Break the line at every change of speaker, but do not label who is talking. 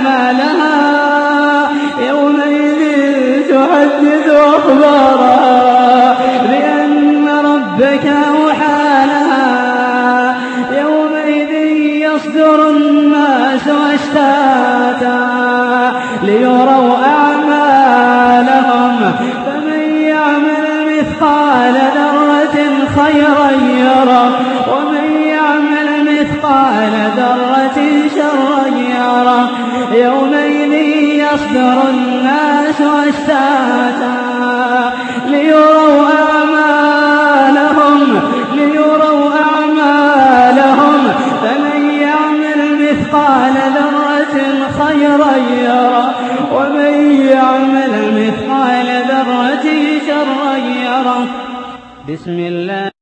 الإنسان ما لها يومئذ تحدث أخبارها بأن ربك أوحى لها يومئذ يصدر الناس أشتاتا ليروا أعمالهم. فمن يعمل مثقال ذرة خيرا يره ومن يعمل مثقال ذرة أشتاتا ليروا أعمالهم ليروا أعمالهم. فمن يعمل مثقال ذرة خيرا يره ومن يعمل مثقال ذرة شرا يره بسم الله.